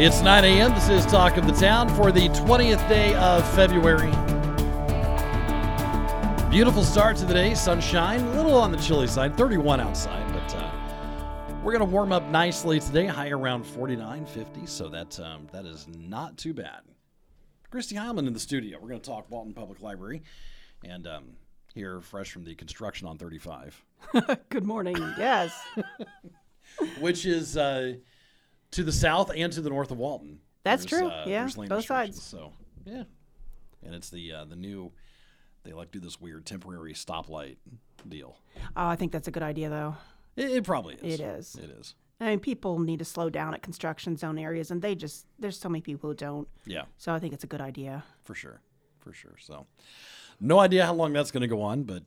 It's 9 a.m. This is Talk of the Town for the 20th day of February. Beautiful start to the day, sunshine, a little on the chilly side, 31 outside, but uh, we're going to warm up nicely today, high around 49, 50, so that, um, that is not too bad. Christy Heilman in the studio. We're going to talk Walton Public Library and um, here fresh from the construction on 35. Good morning. Yes. Which is. Uh, to the south and to the north of Walton. That's there's, true. Uh, yeah, both sides. So yeah, and it's the uh, the new. They like do this weird temporary stoplight deal. Oh, I think that's a good idea, though. It, it probably is. It is. It is. I mean, people need to slow down at construction zone areas, and they just there's so many people who don't. Yeah. So I think it's a good idea. For sure, for sure. So, no idea how long that's going to go on, but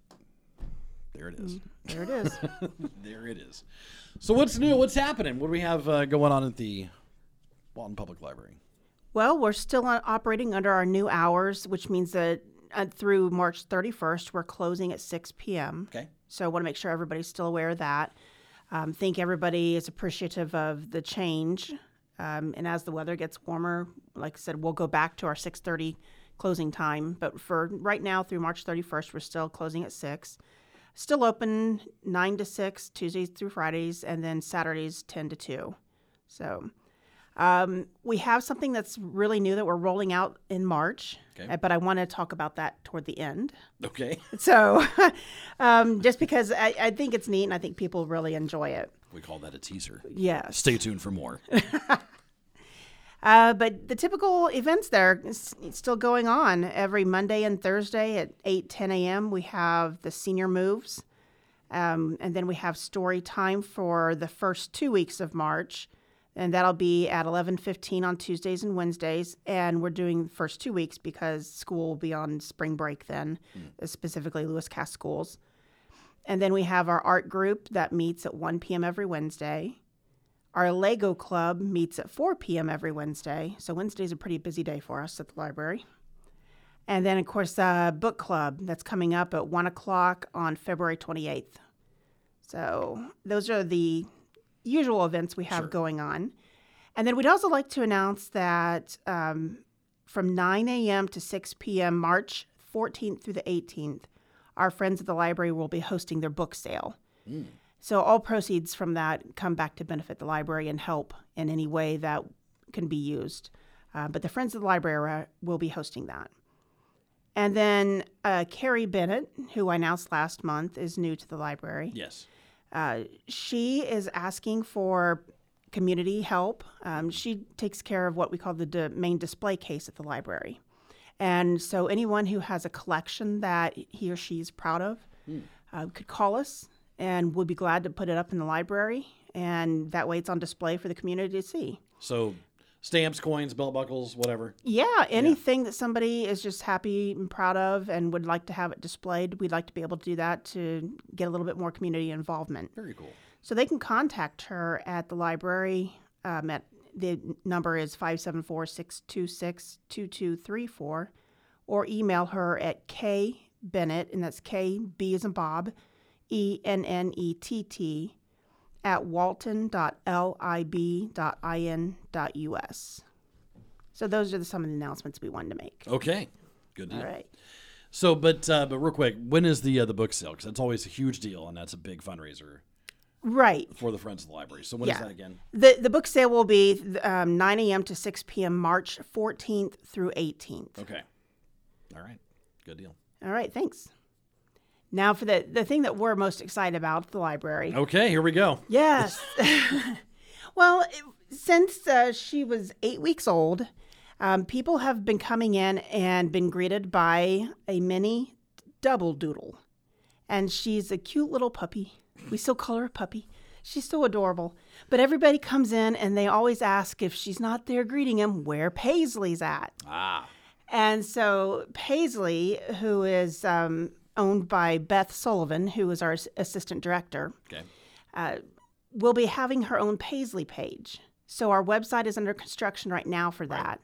there it is. Mm, there it is. there it is. So what's new? What's happening? What do we have uh, going on at the Walton Public Library? Well, we're still operating under our new hours, which means that uh, through March 31st, we're closing at 6 p.m. Okay. So I want to make sure everybody's still aware of that. Um, think everybody is appreciative of the change. Um, and as the weather gets warmer, like I said, we'll go back to our 6:30 closing time. But for right now, through March 31st, we're still closing at six. Still open 9 to 6, Tuesdays through Fridays, and then Saturdays 10 to 2. So um, we have something that's really new that we're rolling out in March, okay. Uh, but I want to talk about that toward the end. Okay. So um, just because I, I think it's neat and I think people really enjoy it. We call that a teaser. Yeah. Stay tuned for more. Uh, but the typical events there is still going on. Every Monday and Thursday at 8, 10 a.m., we have the senior moves. Um, and then we have story time for the first two weeks of March. And that'll be at 11:15 on Tuesdays and Wednesdays. And we're doing the first two weeks because school will be on spring break then, mm. specifically Lewis Cass schools. And then we have our art group that meets at 1 p.m. every Wednesday. Our Lego Club meets at 4 p.m. every Wednesday. So Wednesday's a pretty busy day for us at the library. And then, of course, uh, book club that's coming up at 1 o'clock on February 28th. So those are the usual events we have sure. going on. And then we'd also like to announce that um, from 9 a.m. to 6 p.m., March 14th through the 18th, our friends at the library will be hosting their book sale. Mm. So all proceeds from that come back to benefit the library and help in any way that can be used. Uh, but the Friends of the Library will be hosting that. And then uh, Carrie Bennett, who I announced last month, is new to the library. Yes. Uh, she is asking for community help. Um, she takes care of what we call the main display case at the library. And so anyone who has a collection that he or she is proud of mm. could call us and we'd be glad to put it up in the library. And that way it's on display for the community to see. So stamps, coins, belt buckles, whatever. Yeah, anything yeah. that somebody is just happy and proud of and would like to have it displayed, we'd like to be able to do that to get a little bit more community involvement. Very cool. So they can contact her at the library. Um, at the number is 574 626 2234, or email her at k Bennett, and that's K B as in Bob, E N N E T T, at walton.lib.in.us. So those are the, some of the announcements we wanted to make. Okay, good deal. All right. So, but uh, but real quick, when is the uh, the book sale? Because that's always a huge deal, and that's a big fundraiser. Right. For the Friends of the Library. So when yeah. is that again? The the book sale will be um, 9 a.m. to 6 p.m. March 14th through 18th. Okay. All right. Good deal. All right. Thanks. Now, for the, the thing that we're most excited about, the library. Okay, here we go. Yes. well, since uh, she was eight weeks old, um, people have been coming in and been greeted by a mini double doodle. And she's a cute little puppy. We still call her a puppy. She's so adorable. But everybody comes in and they always ask if she's not there greeting him, where Paisley's at. Ah, And so Paisley, who is um, owned by Beth Sullivan, who is our assistant director, okay. Uh, will be having her own Paisley page. So our website is under construction right now for that.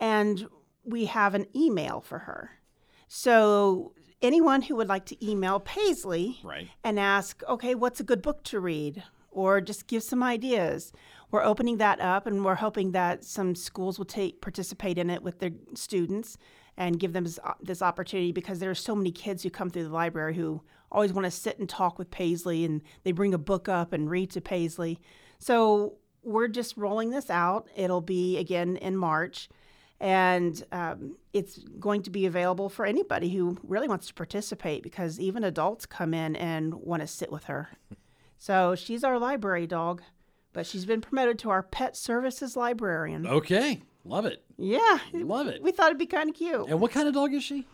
And we have an email for her. So anyone who would like to email Paisley Right. and ask, okay, what's a good book to read? Or just give some ideas. We're opening that up and we're hoping that some schools will take participate in it with their students and give them this, this opportunity because there are so many kids who come through the library who always want to sit and talk with Paisley and they bring a book up and read to Paisley. So we're just rolling this out. It'll be again in March and um, it's going to be available for anybody who really wants to participate because even adults come in and want to sit with her. so she's our library dog, but she's been promoted to our pet services librarian. Okay. Love it. Yeah, Love it. we thought it'd be kind of cute. And what kind of dog is she?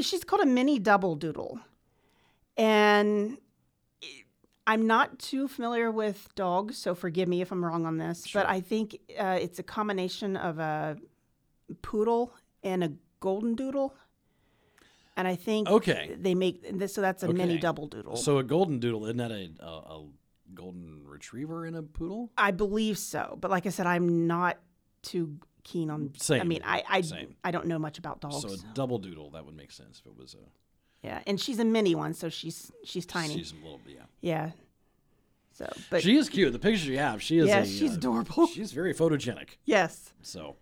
She's called a mini double doodle, and I'm not too familiar with dogs, so forgive me if I'm wrong on this. Sure. But I think uh, it's a combination of a poodle and a golden doodle, and I think Okay. they make this. So that's a mini double doodle. So a golden doodle isn't that a, a, a golden retriever and a poodle? I believe so, but like I said, I'm not too keen on. I mean, I I, Same. I don't know much about dogs. So a double doodle that would make sense if it was a. yeah, and she's a mini one, so she's she's tiny. She's a little yeah. yeah. So, but she is cute. The picture you have, she is. Yeah, a, she's uh, adorable. She's very photogenic. yes. So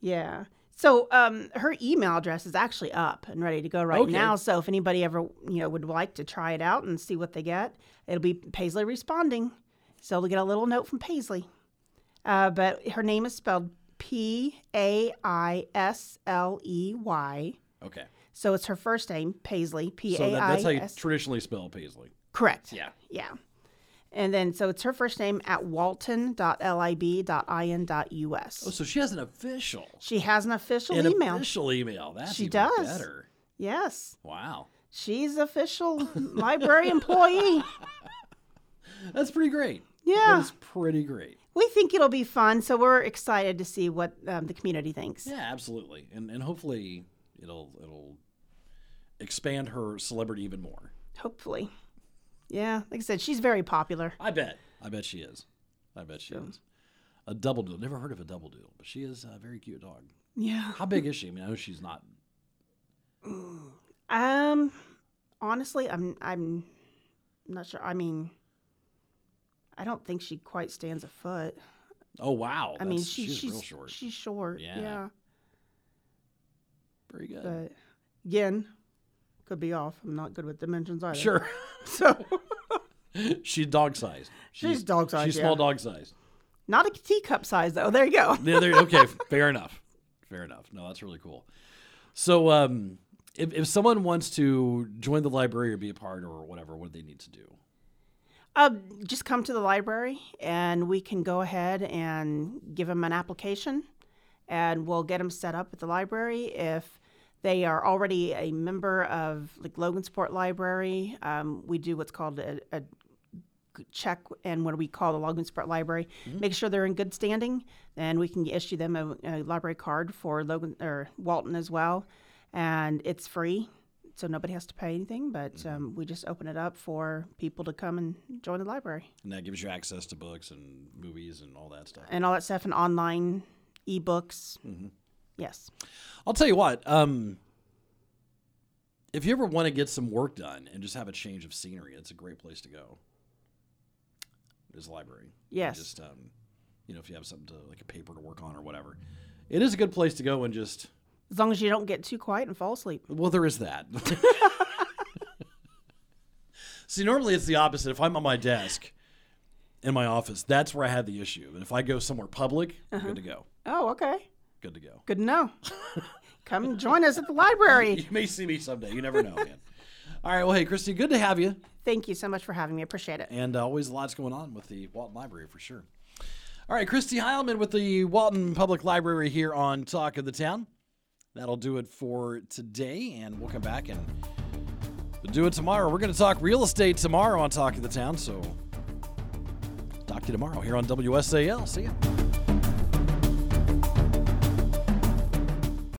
Yeah. So um, her email address is actually up and ready to go right Okay. now. So if anybody ever you know would like to try it out and see what they get, it'll be Paisley responding. So they'll get a little note from Paisley. Uh, but her name is spelled P A I S L E Y. okay. So it's her first name, Paisley. P So that, that's how you traditionally spell Paisley. Correct. Yeah. Yeah. And then so it's her first name at walton.lib.in.us. Oh, so she has an official. She has an official An email. official email. That's She does. better. Yes. Wow. She's official library employee. That's pretty great. Yeah. That's pretty great. We think it'll be fun, so we're excited to see what um, the community thinks. Yeah, absolutely. And and hopefully it'll it'll expand her celebrity even more. Hopefully. Yeah, like I said, she's very popular. I bet. I bet she is. I bet she is. A double doodle. Never heard of a double doodle, but she is a very cute dog. Yeah. How big is she? I mean, I know she's not. Um, honestly, I'm I'm not sure. I mean, I don't think she quite stands a foot. Oh wow! I mean, she, she's, she's real short. She's short. Yeah. yeah. Very good. But again, could be off. I'm not good with dimensions either. Sure. So she's dog sized. She's dog-sized, She's yeah. small dog sized. not a teacup size though. There you go. Yeah, there- okay, fair enough. Fair enough. No, that's really cool. So, um, if, if someone wants to join the library or be a part or whatever, what do they need to do? Uh, just come to the library and we can go ahead and give them an application and we'll get them set up at the library. If they are already a member of like Logansport Library, um, we do what's called a, a check and what we call the Logansport Library. Make sure they're in good standing, and we can issue them a, a library card for Logan or Walton as well, and it's free. So nobody has to pay anything, but um, we just open it up for people to come and join the library And that gives you access to books and movies and all that stuff. and all that stuff and online ebooks. Yes. I'll tell you what. Um, if you ever want to get some work done and just have a change of scenery, it's a great place to go. Is library. And Yes. Just um, you know, if you have something to like a paper to work on or whatever, it is a good place to go and just. As long as you don't get too quiet and fall asleep. Well, there is that. See, normally it's the opposite. If I'm on my desk in my office, that's where I had the issue. And if I go somewhere public, I'm good to go. Oh, okay. Good to go. Good to know. come join us at the library. You may see me someday. You never know, man. All right. Well, hey, Christy, good to have you. Thank you so much for having me. Appreciate it. And uh, always lots going on with the Walton Library for sure. All right, Christy Heilman with the Walton Public Library here on Talk of the Town. That'll do it for today, and we'll come back and we'll do it tomorrow. We're going to talk real estate tomorrow on Talk of the Town, so talk to you tomorrow here on WSAL. See ya.